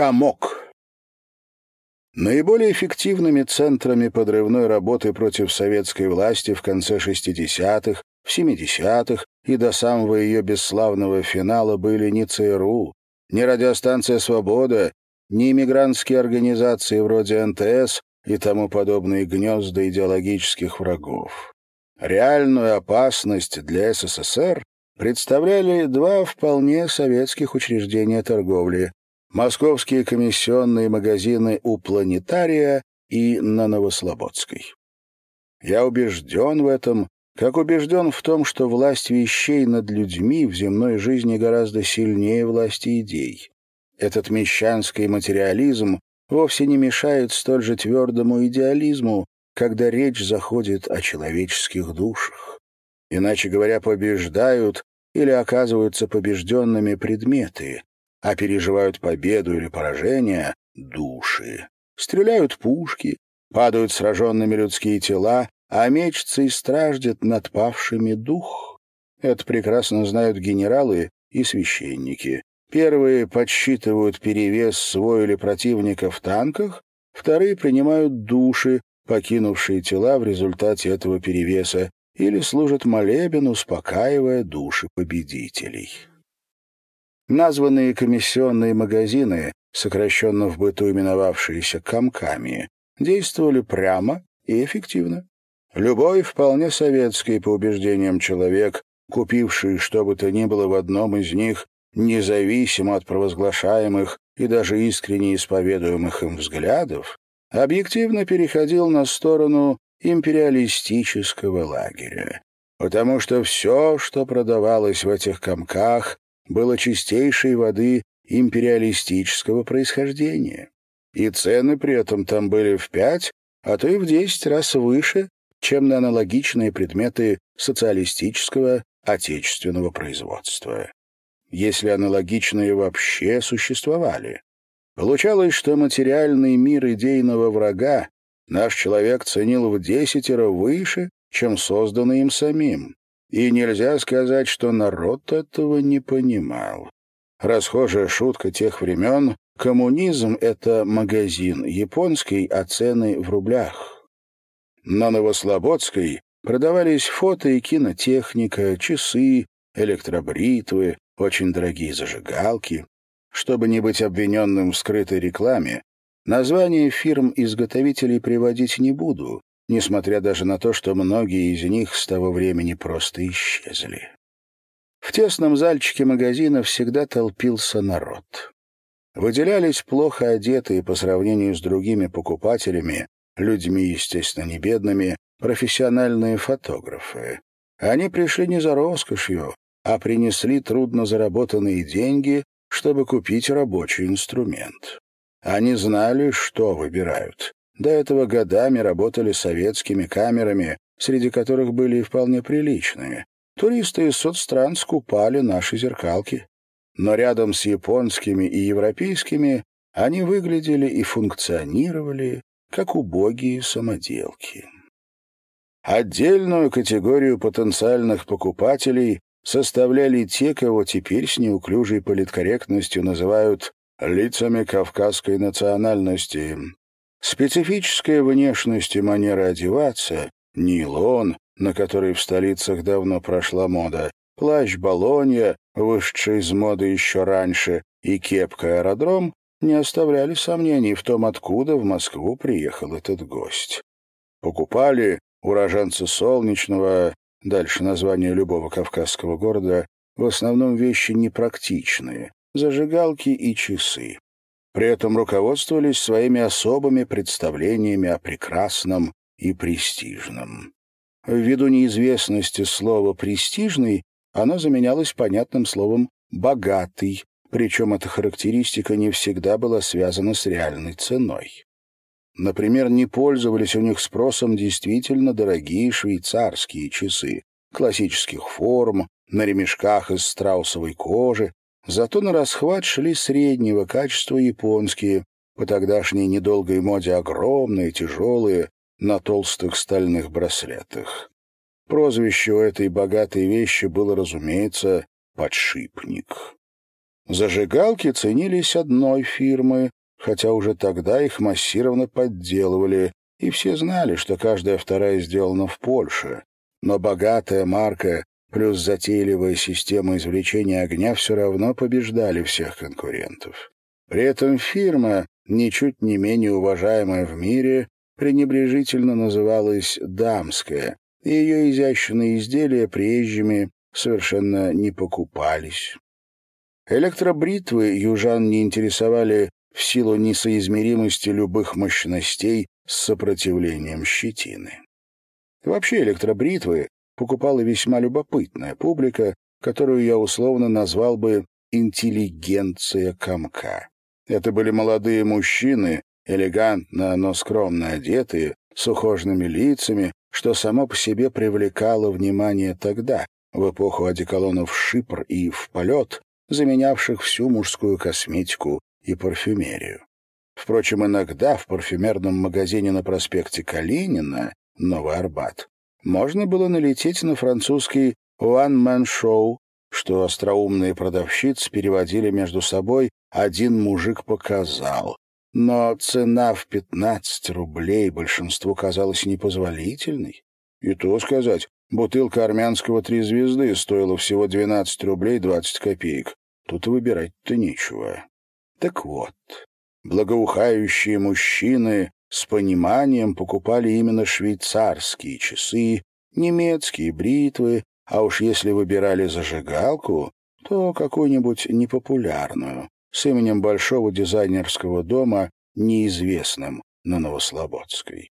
Комок. Наиболее эффективными центрами подрывной работы против советской власти в конце 60-х, в 70-х и до самого ее бесславного финала были не ЦРУ, не радиостанция «Свобода», не иммигрантские организации вроде НТС и тому подобные гнезда идеологических врагов. Реальную опасность для СССР представляли два вполне советских учреждения торговли — московские комиссионные магазины у «Планетария» и на Новослободской. Я убежден в этом, как убежден в том, что власть вещей над людьми в земной жизни гораздо сильнее власти идей. Этот мещанский материализм вовсе не мешает столь же твердому идеализму, когда речь заходит о человеческих душах. Иначе говоря, побеждают или оказываются побежденными предметы, а переживают победу или поражение — души. Стреляют пушки, падают сраженными людские тела, а мечется и страждет над павшими дух. Это прекрасно знают генералы и священники. Первые подсчитывают перевес свой или противника в танках, вторые принимают души, покинувшие тела в результате этого перевеса, или служат молебен, успокаивая души победителей. Названные комиссионные магазины, сокращенно в быту именовавшиеся «комками», действовали прямо и эффективно. Любой вполне советский, по убеждениям человек, купивший что бы то ни было в одном из них, независимо от провозглашаемых и даже искренне исповедуемых им взглядов, объективно переходил на сторону империалистического лагеря. Потому что все, что продавалось в этих комках, было чистейшей воды империалистического происхождения. И цены при этом там были в пять, а то и в десять раз выше, чем на аналогичные предметы социалистического отечественного производства. Если аналогичные вообще существовали. Получалось, что материальный мир идейного врага наш человек ценил в десятеро выше, чем созданный им самим. И нельзя сказать, что народ этого не понимал. Расхожая шутка тех времен — коммунизм — это магазин японский, а цены в рублях. На Новослободской продавались фото и кинотехника, часы, электробритвы, очень дорогие зажигалки. Чтобы не быть обвиненным в скрытой рекламе, названия фирм-изготовителей приводить не буду, несмотря даже на то, что многие из них с того времени просто исчезли. В тесном зальчике магазина всегда толпился народ. Выделялись плохо одетые по сравнению с другими покупателями, людьми, естественно, не бедными, профессиональные фотографы. Они пришли не за роскошью, а принесли трудно заработанные деньги чтобы купить рабочий инструмент. Они знали, что выбирают. До этого годами работали советскими камерами, среди которых были и вполне приличные. Туристы из соцстран скупали наши зеркалки. Но рядом с японскими и европейскими они выглядели и функционировали, как убогие самоделки. Отдельную категорию потенциальных покупателей составляли те, кого теперь с неуклюжей политкорректностью называют лицами кавказской национальности. Специфическая внешность и манера одеваться, нейлон, на который в столицах давно прошла мода, плащ Болонья, вышедший из моды еще раньше, и кепка аэродром не оставляли сомнений в том, откуда в Москву приехал этот гость. Покупали уроженцы Солнечного, дальше название любого кавказского города, в основном вещи непрактичные, зажигалки и часы. При этом руководствовались своими особыми представлениями о прекрасном и престижном. Ввиду неизвестности слова «престижный» оно заменялось понятным словом «богатый», причем эта характеристика не всегда была связана с реальной ценой. Например, не пользовались у них спросом действительно дорогие швейцарские часы, классических форм, на ремешках из страусовой кожи, зато на расхват шли среднего качества японские, по тогдашней недолгой моде огромные, тяжелые, на толстых стальных браслетах. Прозвище у этой богатой вещи было, разумеется, «подшипник». Зажигалки ценились одной фирмы, хотя уже тогда их массированно подделывали, и все знали, что каждая вторая сделана в Польше. Но богатая марка плюс затейливая система извлечения огня все равно побеждали всех конкурентов. При этом фирма, ничуть не менее уважаемая в мире, пренебрежительно называлась «дамская», и ее изящные изделия приезжими совершенно не покупались. Электробритвы южан не интересовали в силу несоизмеримости любых мощностей с сопротивлением щетины. Вообще электробритвы покупала весьма любопытная публика, которую я условно назвал бы «интеллигенция комка». Это были молодые мужчины, элегантно, но скромно одетые, с ухоженными лицами, что само по себе привлекало внимание тогда, в эпоху одеколонов «Шипр» и «В полет», заменявших всю мужскую косметику и парфюмерию. Впрочем, иногда в парфюмерном магазине на проспекте Калинина, Новый Арбат, можно было налететь на французский «one-man show», что остроумные продавщицы переводили между собой «один мужик показал». Но цена в 15 рублей большинству казалась непозволительной. И то сказать, бутылка армянского «Три звезды» стоила всего 12 рублей 20 копеек. Тут выбирать-то нечего. Так вот, благоухающие мужчины с пониманием покупали именно швейцарские часы, немецкие бритвы, а уж если выбирали зажигалку, то какую-нибудь непопулярную, с именем большого дизайнерского дома, неизвестным на Новослободской.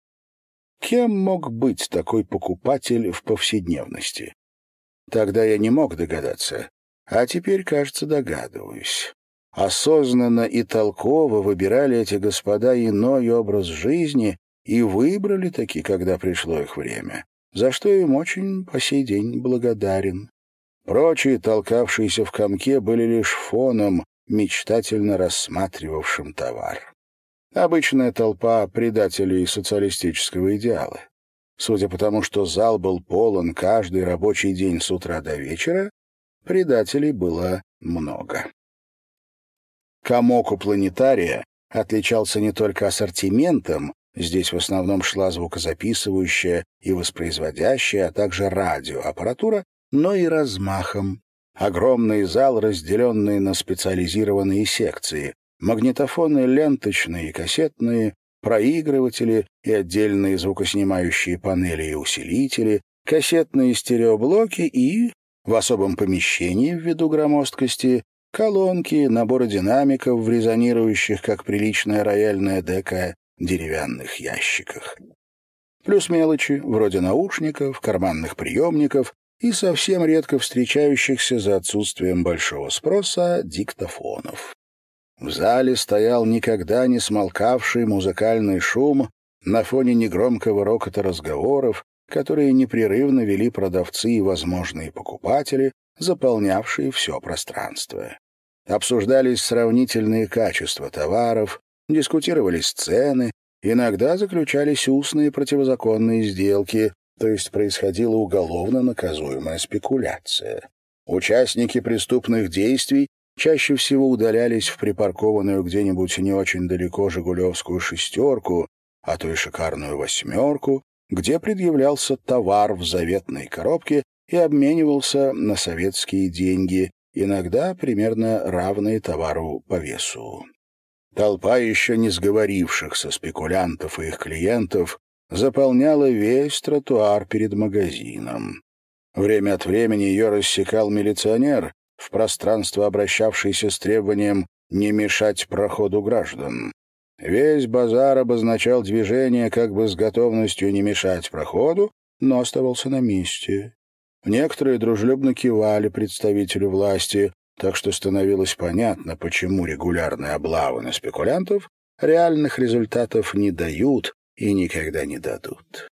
Кем мог быть такой покупатель в повседневности? Тогда я не мог догадаться, а теперь, кажется, догадываюсь. Осознанно и толково выбирали эти господа иной образ жизни и выбрали таки, когда пришло их время, за что им очень по сей день благодарен. Прочие, толкавшиеся в комке, были лишь фоном, мечтательно рассматривавшим товар. Обычная толпа предателей социалистического идеала. Судя по тому, что зал был полон каждый рабочий день с утра до вечера, предателей было много. Комок у планетария отличался не только ассортиментом, здесь в основном шла звукозаписывающая и воспроизводящая, а также радиоаппаратура, но и размахом. Огромный зал, разделенный на специализированные секции, магнитофоны ленточные и кассетные, проигрыватели и отдельные звукоснимающие панели и усилители, кассетные стереоблоки и, в особом помещении ввиду громоздкости, колонки, наборы динамиков в резонирующих, как приличная рояльная дека, деревянных ящиках. Плюс мелочи, вроде наушников, карманных приемников и совсем редко встречающихся за отсутствием большого спроса диктофонов. В зале стоял никогда не смолкавший музыкальный шум на фоне негромкого рокота разговоров, которые непрерывно вели продавцы и возможные покупатели, заполнявшие все пространство. Обсуждались сравнительные качества товаров, дискутировались цены, иногда заключались устные противозаконные сделки, то есть происходила уголовно наказуемая спекуляция. Участники преступных действий чаще всего удалялись в припаркованную где-нибудь не очень далеко «Жигулевскую шестерку», а то и шикарную «восьмерку», где предъявлялся товар в заветной коробке и обменивался на советские деньги, иногда примерно равные товару по весу. Толпа еще не сговорившихся спекулянтов и их клиентов заполняла весь тротуар перед магазином. Время от времени ее рассекал милиционер, в пространство обращавшийся с требованием не мешать проходу граждан. Весь базар обозначал движение как бы с готовностью не мешать проходу, но оставался на месте. Некоторые дружелюбно кивали представителю власти, так что становилось понятно, почему регулярные облавы на спекулянтов реальных результатов не дают и никогда не дадут.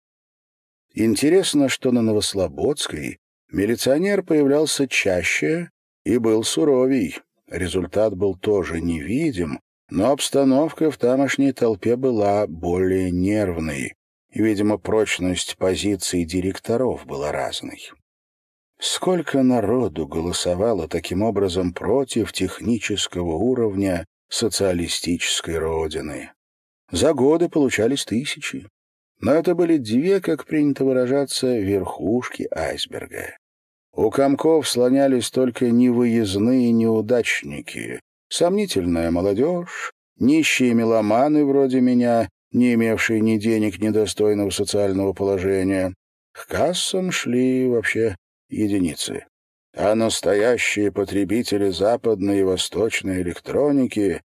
Интересно, что на Новослободской милиционер появлялся чаще и был суровей. Результат был тоже невидим, но обстановка в тамошней толпе была более нервной. Видимо, прочность позиций директоров была разной. Сколько народу голосовало таким образом против технического уровня социалистической родины. За годы получались тысячи. Но это были две, как принято выражаться, верхушки айсберга. У комков слонялись только невыездные неудачники, сомнительная молодежь, нищие меломаны вроде меня, не имевшие ни денег, ни достойного социального положения. К кассам шли вообще единицы. А настоящие потребители западной и восточной электроники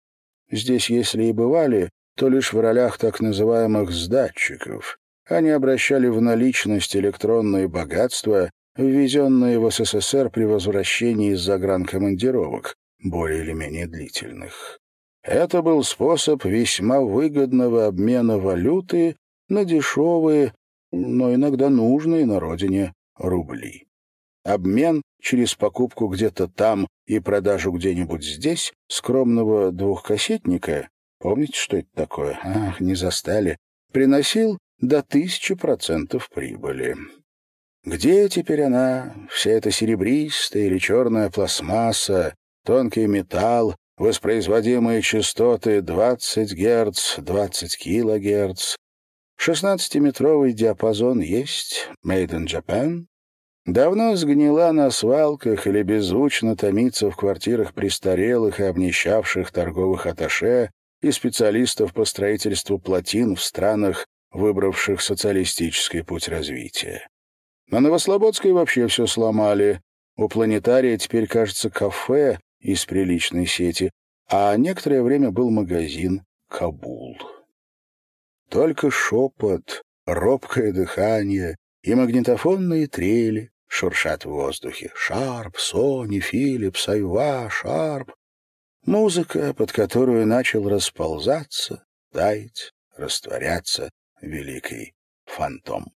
здесь, если и бывали, то лишь в ролях так называемых «сдатчиков». Они обращали в наличность электронные богатства, ввезенные в СССР при возвращении из загранкомандировок, более или менее длительных. Это был способ весьма выгодного обмена валюты на дешевые, но иногда нужные на родине рубли. Обмен через покупку где-то там и продажу где-нибудь здесь скромного двухкассетника Помните, что это такое? Ах, не застали. Приносил до тысячи процентов прибыли. Где теперь она, вся эта серебристая или черная пластмасса, тонкий металл, воспроизводимые частоты 20 Гц, 20 кГц? 16-метровый диапазон есть, made in Japan. Давно сгнила на свалках или беззвучно томится в квартирах престарелых и обнищавших торговых аташе, и специалистов по строительству плотин в странах, выбравших социалистический путь развития. На Новослободской вообще все сломали. У планетария теперь, кажется, кафе из приличной сети, а некоторое время был магазин «Кабул». Только шепот, робкое дыхание и магнитофонные трели шуршат в воздухе. Шарп, Сони, Филипс, Айва, Шарп. Музыка, под которую начал расползаться, таять, растворяться великий фантом.